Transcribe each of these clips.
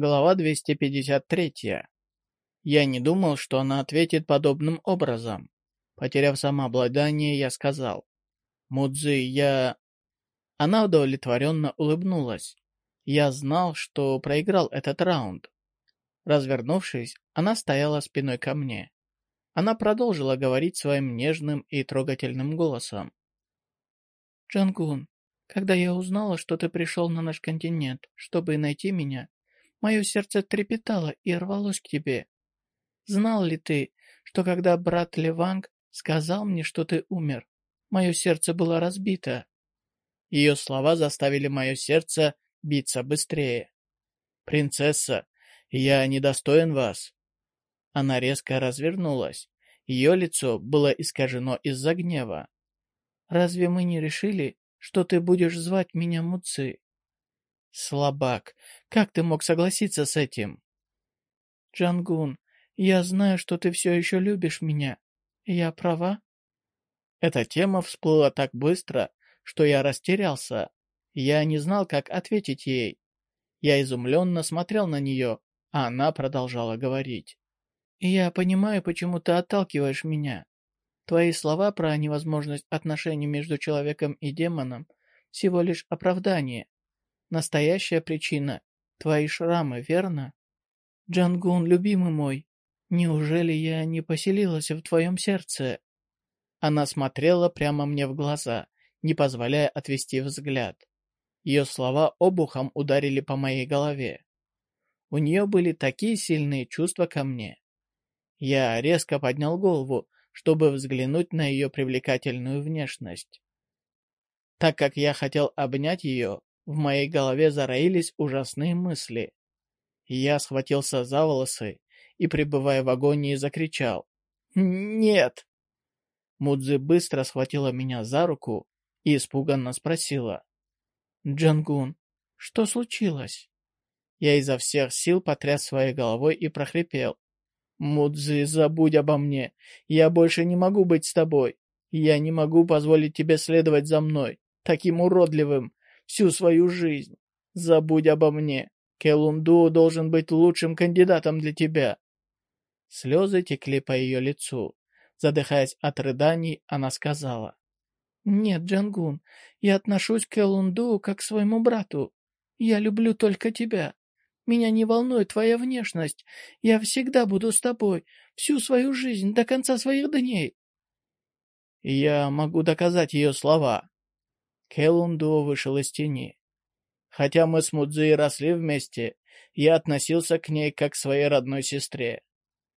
Глава 253. Я не думал, что она ответит подобным образом. Потеряв самообладание, я сказал. «Мудзи, я...» Она удовлетворенно улыбнулась. Я знал, что проиграл этот раунд. Развернувшись, она стояла спиной ко мне. Она продолжила говорить своим нежным и трогательным голосом. «Джангун, когда я узнала, что ты пришел на наш континент, чтобы найти меня, Мое сердце трепетало и рвалось к тебе. Знал ли ты, что когда брат Леванг сказал мне, что ты умер, мое сердце было разбито? Ее слова заставили мое сердце биться быстрее. «Принцесса, я недостоин вас». Она резко развернулась. Ее лицо было искажено из-за гнева. «Разве мы не решили, что ты будешь звать меня Муци?» «Слабак, как ты мог согласиться с этим?» «Джангун, я знаю, что ты все еще любишь меня. Я права?» Эта тема всплыла так быстро, что я растерялся. Я не знал, как ответить ей. Я изумленно смотрел на нее, а она продолжала говорить. «Я понимаю, почему ты отталкиваешь меня. Твои слова про невозможность отношений между человеком и демоном всего лишь оправдание. Настоящая причина — твои шрамы, верно? Джангун, любимый мой, неужели я не поселилась в твоем сердце? Она смотрела прямо мне в глаза, не позволяя отвести взгляд. Ее слова обухом ударили по моей голове. У нее были такие сильные чувства ко мне. Я резко поднял голову, чтобы взглянуть на ее привлекательную внешность. Так как я хотел обнять ее, в моей голове зароились ужасные мысли. Я схватился за волосы и, пребывая в агонии, закричал. «Нет!» Мудзи быстро схватила меня за руку и испуганно спросила. «Джангун, что случилось?» Я изо всех сил потряс своей головой и прохрипел. «Мудзи, забудь обо мне. Я больше не могу быть с тобой. Я не могу позволить тебе следовать за мной, таким уродливым, всю свою жизнь. Забудь обо мне. Келунду должен быть лучшим кандидатом для тебя. Слезы текли по ее лицу. Задыхаясь от рыданий, она сказала. «Нет, Джангун, я отношусь к Элунду как к своему брату. Я люблю только тебя. Меня не волнует твоя внешность. Я всегда буду с тобой, всю свою жизнь, до конца своих дней». Я могу доказать ее слова. Келунду вышел из тени. Хотя мы с Мудзи росли вместе, я относился к ней как к своей родной сестре.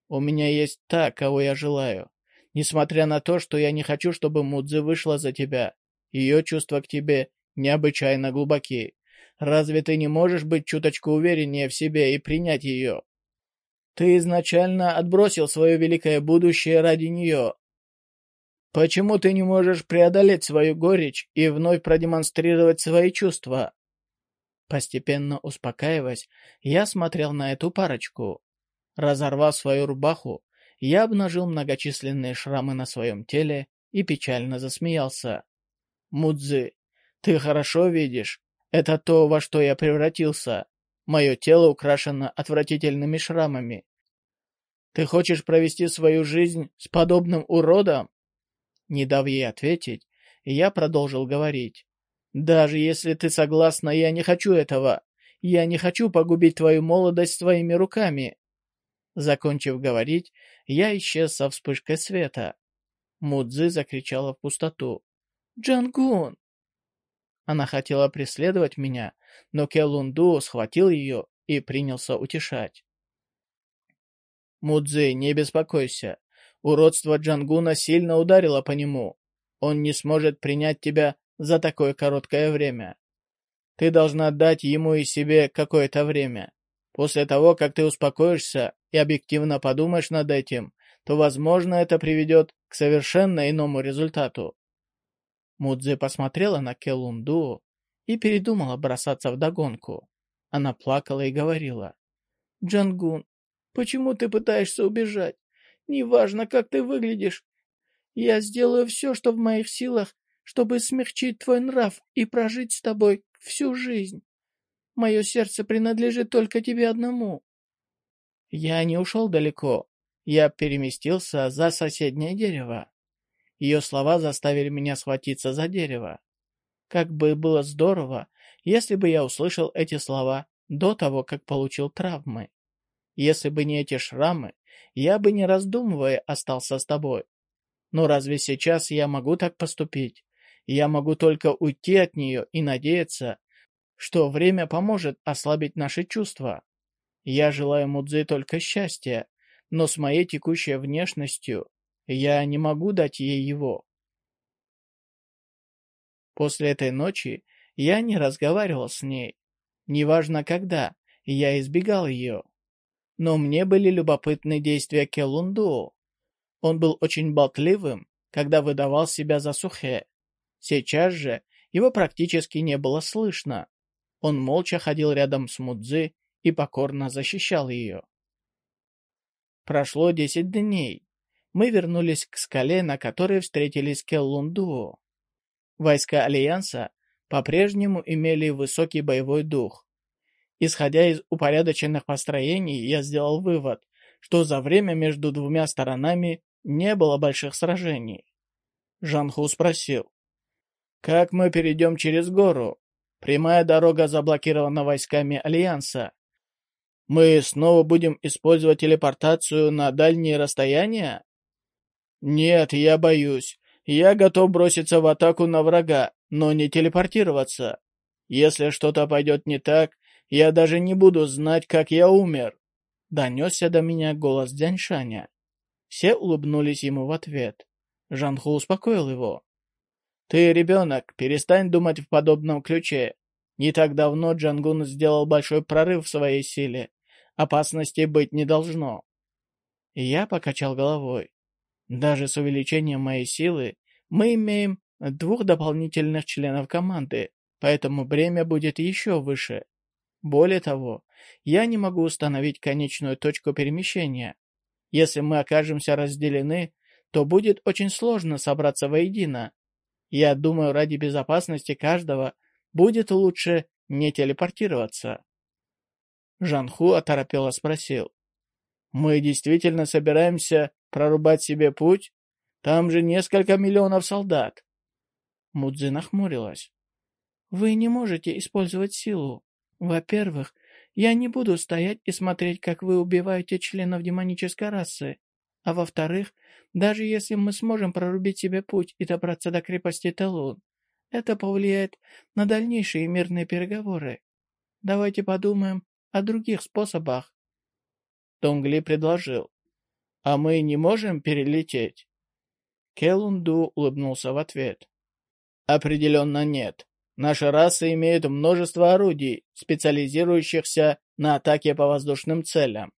У меня есть та, кого я желаю. Несмотря на то, что я не хочу, чтобы Мудзи вышла за тебя, ее чувства к тебе необычайно глубоки. Разве ты не можешь быть чуточку увереннее в себе и принять ее? Ты изначально отбросил свое великое будущее ради нее, Почему ты не можешь преодолеть свою горечь и вновь продемонстрировать свои чувства? Постепенно успокаиваясь, я смотрел на эту парочку. Разорвав свою рубаху, я обнажил многочисленные шрамы на своем теле и печально засмеялся. «Мудзи, ты хорошо видишь? Это то, во что я превратился. Мое тело украшено отвратительными шрамами. Ты хочешь провести свою жизнь с подобным уродом? Не дав ей ответить, я продолжил говорить. «Даже если ты согласна, я не хочу этого. Я не хочу погубить твою молодость своими руками». Закончив говорить, я исчез со вспышкой света. Мудзи закричала в пустоту. «Джангун!» Она хотела преследовать меня, но Келунду схватил ее и принялся утешать. «Мудзи, не беспокойся. Уродство Джангуна сильно ударило по нему. Он не сможет принять тебя за такое короткое время. Ты должна дать ему и себе какое-то время. После того, как ты успокоишься и объективно подумаешь над этим, то, возможно, это приведет к совершенно иному результату. Мудзи посмотрела на Келунду и передумала бросаться в догонку. Она плакала и говорила. «Джангун, почему ты пытаешься убежать? Неважно, как ты выглядишь. Я сделаю все, что в моих силах, чтобы смягчить твой нрав и прожить с тобой всю жизнь. Мое сердце принадлежит только тебе одному. Я не ушел далеко. Я переместился за соседнее дерево. Ее слова заставили меня схватиться за дерево. Как бы было здорово, если бы я услышал эти слова до того, как получил травмы. Если бы не эти шрамы, я бы не раздумывая остался с тобой. Но разве сейчас я могу так поступить? Я могу только уйти от нее и надеяться, что время поможет ослабить наши чувства. Я желаю Мудзи только счастья, но с моей текущей внешностью я не могу дать ей его. После этой ночи я не разговаривал с ней. Неважно когда, я избегал ее. Но мне были любопытны действия Келунду. Он был очень болтливым, когда выдавал себя за Сухе. Сейчас же его практически не было слышно. Он молча ходил рядом с Мудзи и покорно защищал ее. Прошло десять дней. Мы вернулись к скале, на которой встретились Келлунду. Войска Альянса по-прежнему имели высокий боевой дух. Исходя из упорядоченных построений, я сделал вывод, что за время между двумя сторонами не было больших сражений. Жанху спросил, «Как мы перейдем через гору? Прямая дорога заблокирована войсками Альянса. Мы снова будем использовать телепортацию на дальние расстояния?» «Нет, я боюсь. Я готов броситься в атаку на врага, но не телепортироваться. Если что-то пойдет не так, я даже не буду знать, как я умер. Донесся до меня голос Дяньшаня. Все улыбнулись ему в ответ. Жанху успокоил его. «Ты, ребенок, перестань думать в подобном ключе. Не так давно Джангун сделал большой прорыв в своей силе. Опасности быть не должно». Я покачал головой. Даже с увеличением моей силы мы имеем двух дополнительных членов команды, поэтому бремя будет еще выше. Более того, я не могу установить конечную точку перемещения. Если мы окажемся разделены, то будет очень сложно собраться воедино. Я думаю, ради безопасности каждого будет лучше не телепортироваться. Жанху оторопело спросил. «Мы действительно собираемся Прорубать себе путь? Там же несколько миллионов солдат. Мудзи нахмурилась. Вы не можете использовать силу. Во-первых, я не буду стоять и смотреть, как вы убиваете членов демонической расы. А во-вторых, даже если мы сможем прорубить себе путь и добраться до крепости Талун, это повлияет на дальнейшие мирные переговоры. Давайте подумаем о других способах. Тонгли предложил. «А мы не можем перелететь?» Келунду улыбнулся в ответ. «Определенно нет. Наша раса имеет множество орудий, специализирующихся на атаке по воздушным целям.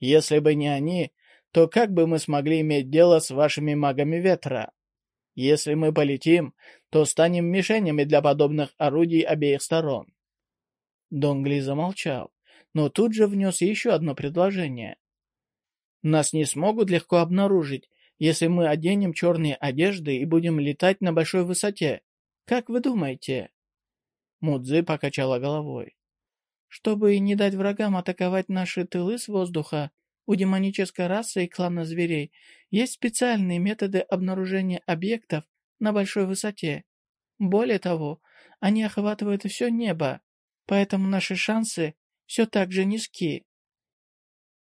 Если бы не они, то как бы мы смогли иметь дело с вашими магами ветра? Если мы полетим, то станем мишенями для подобных орудий обеих сторон». Донгли замолчал, но тут же внес еще одно предложение. Нас не смогут легко обнаружить, если мы оденем черные одежды и будем летать на большой высоте. Как вы думаете?» Мудзи покачала головой. «Чтобы не дать врагам атаковать наши тылы с воздуха, у демонической расы и клана зверей есть специальные методы обнаружения объектов на большой высоте. Более того, они охватывают все небо, поэтому наши шансы все так же низки.